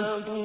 الرسول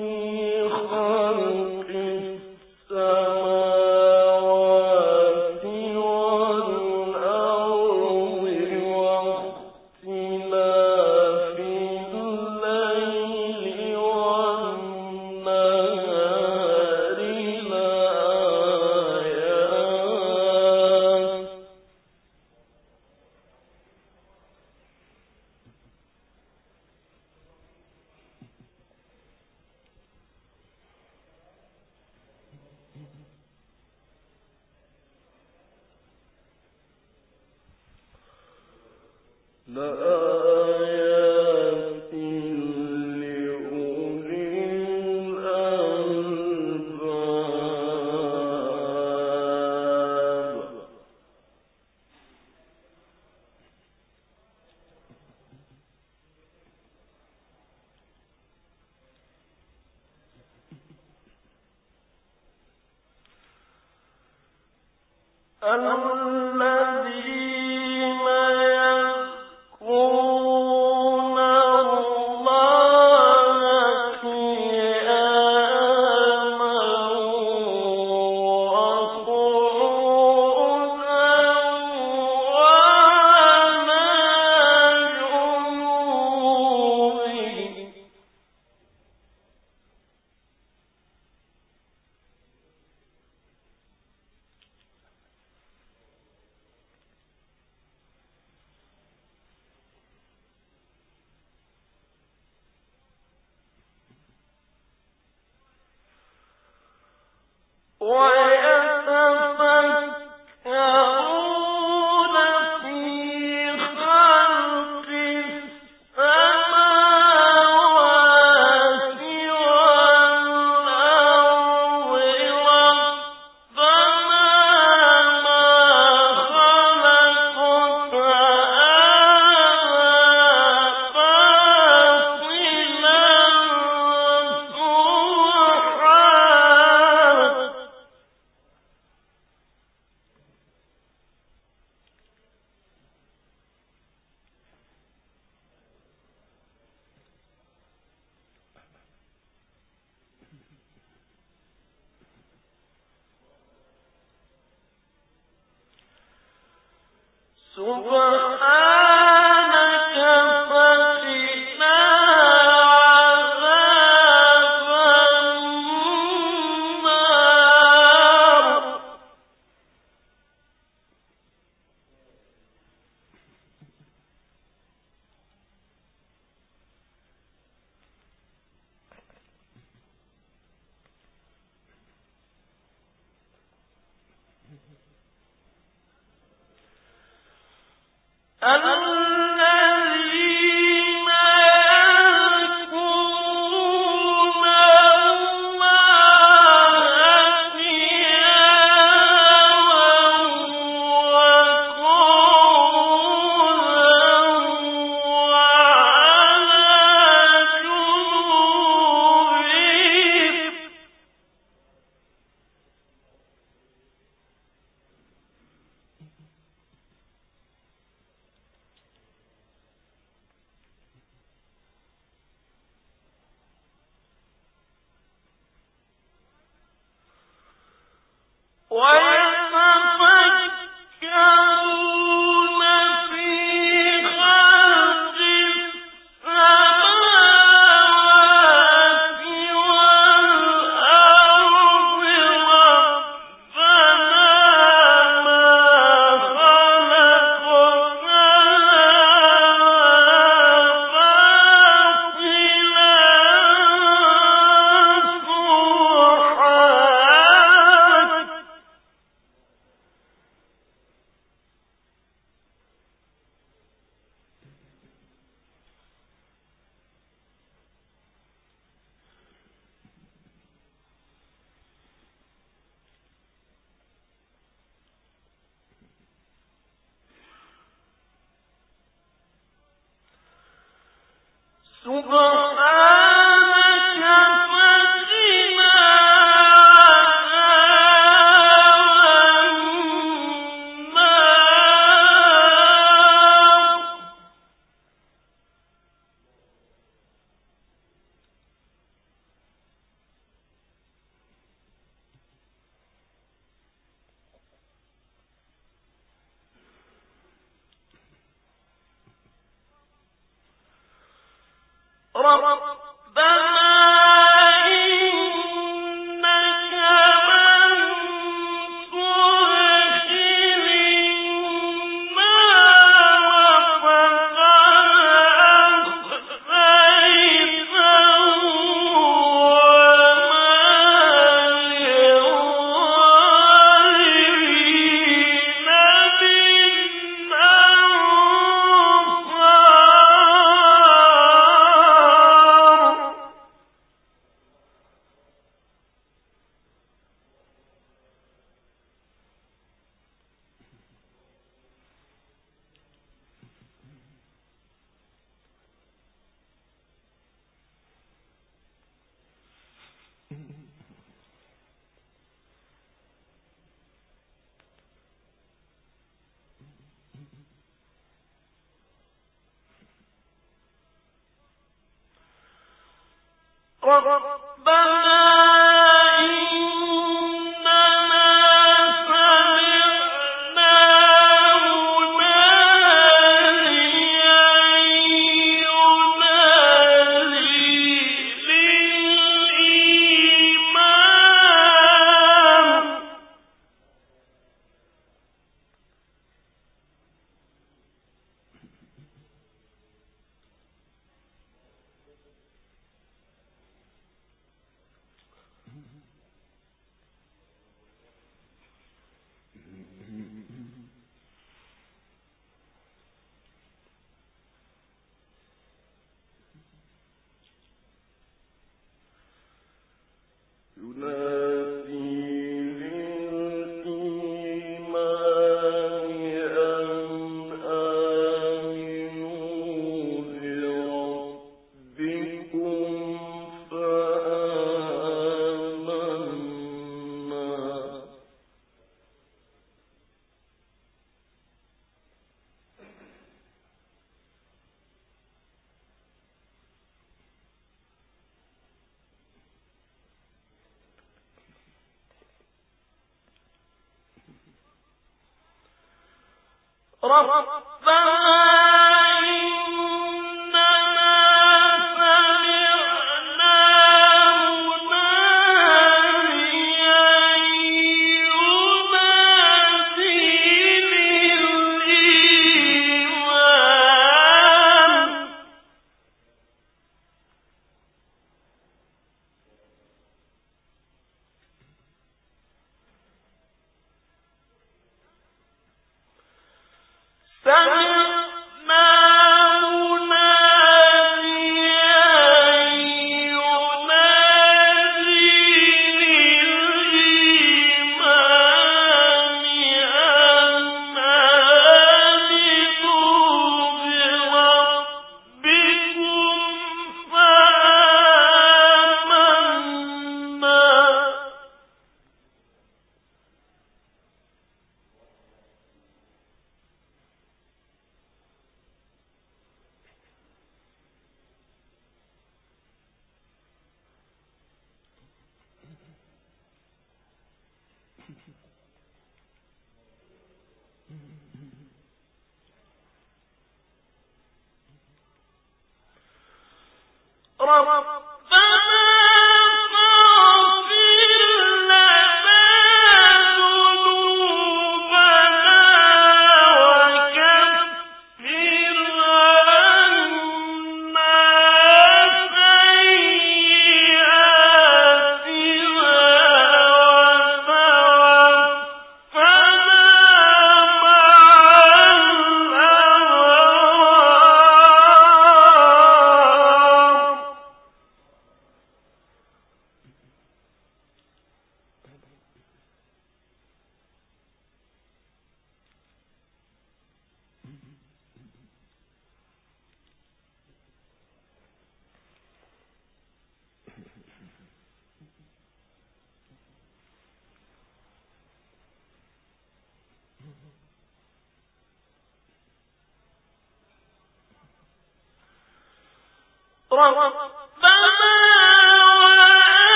الذي سبحان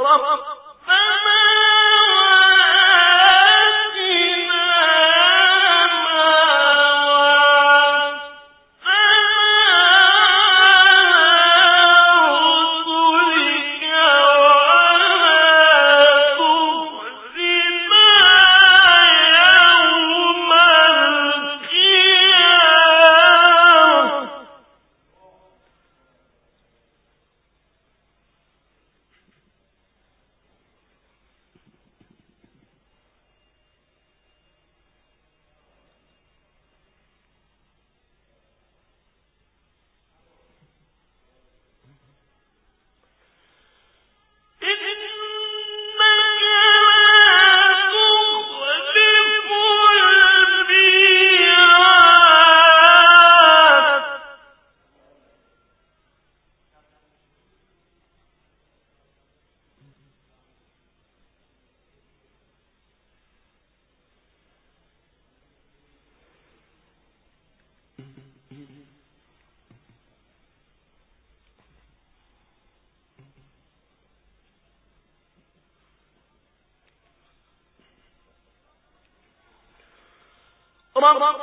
رب من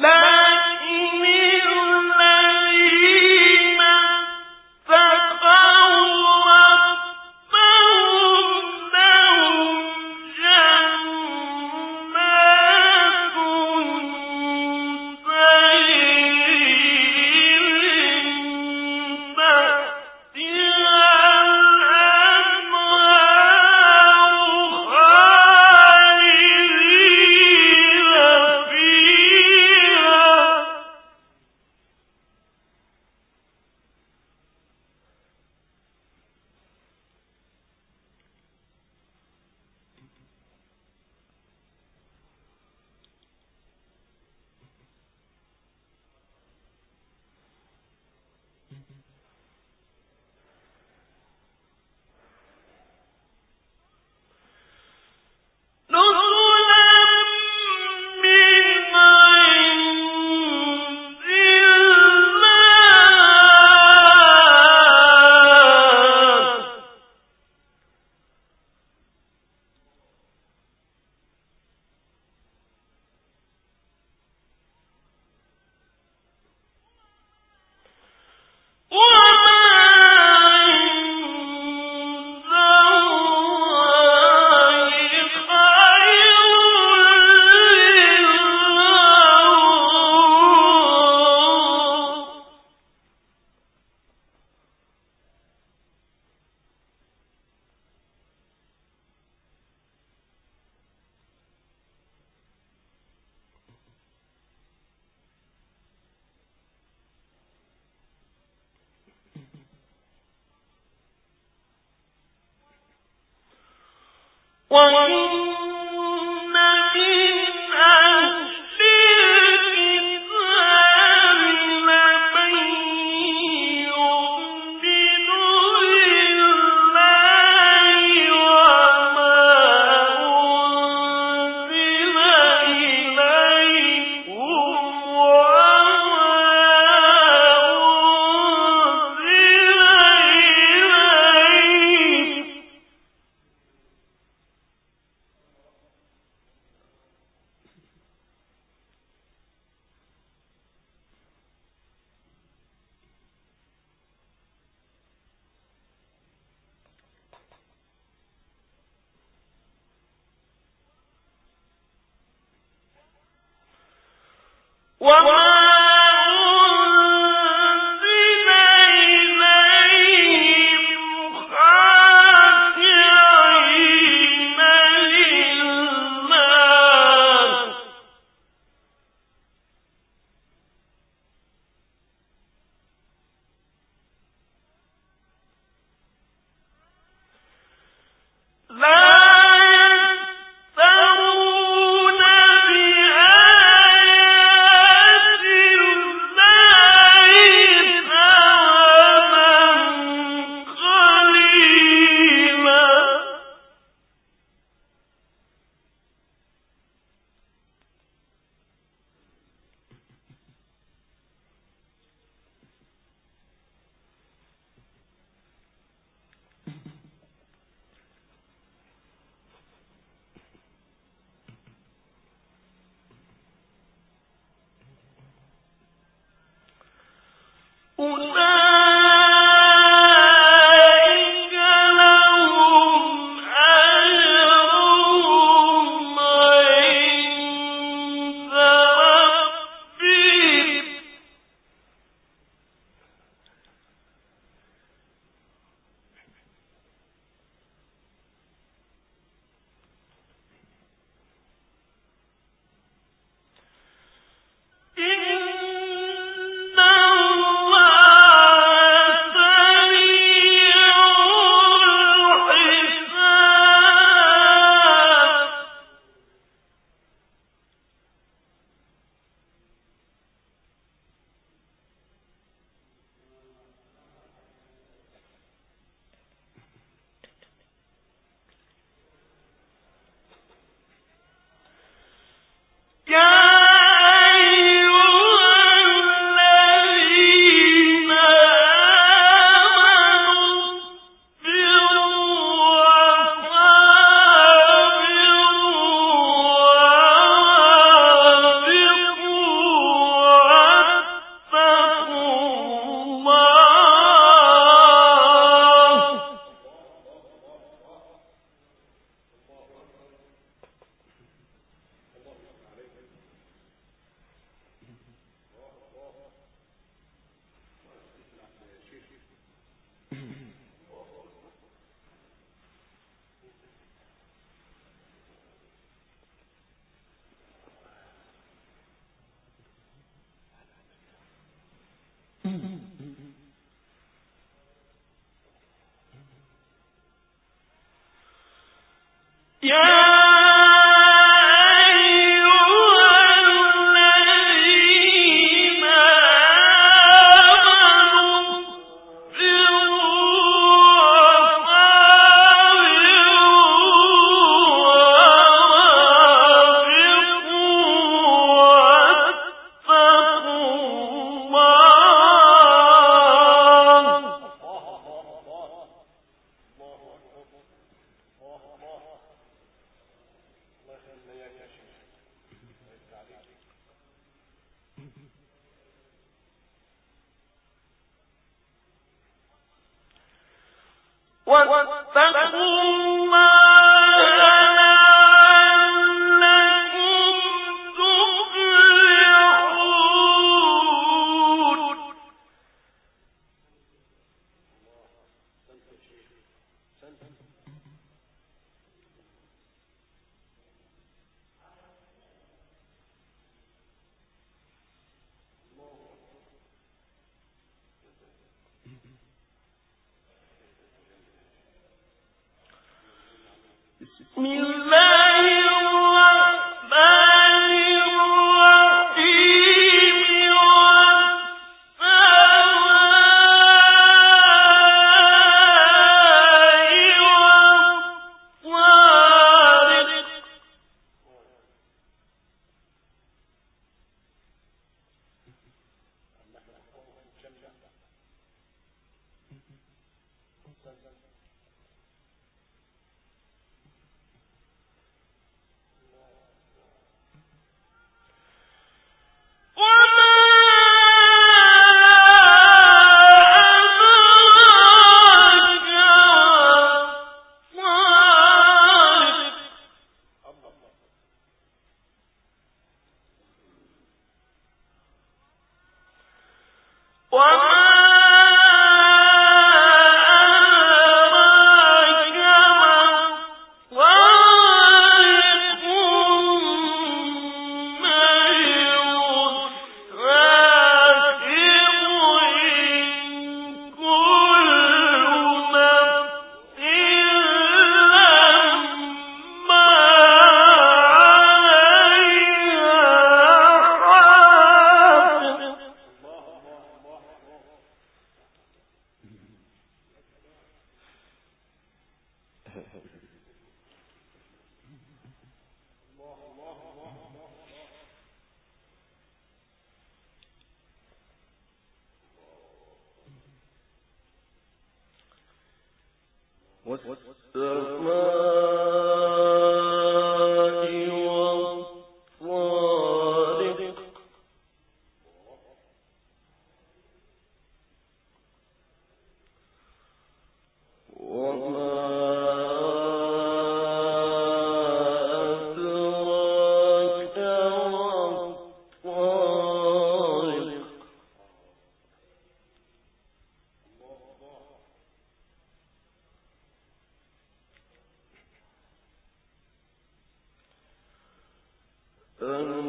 لا Yeah. بسم الله أن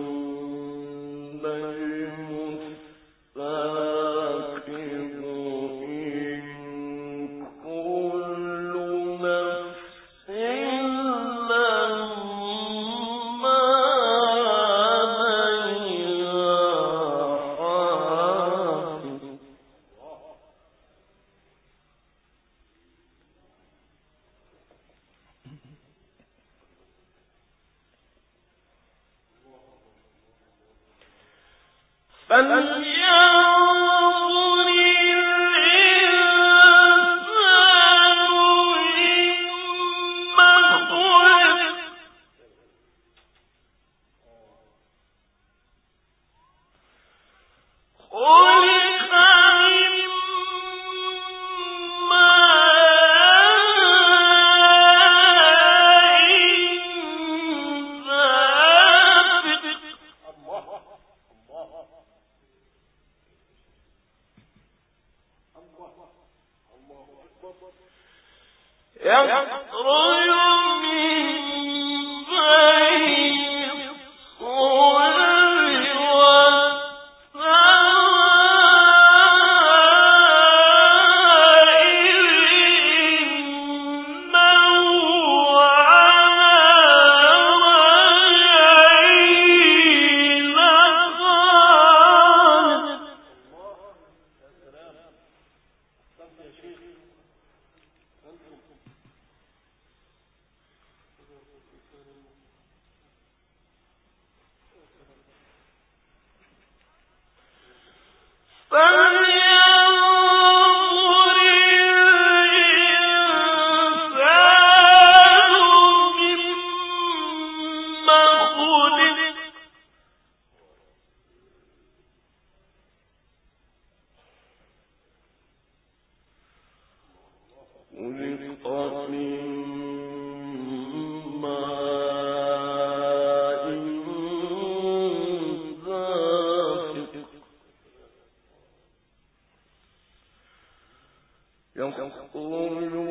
يخرج من يقول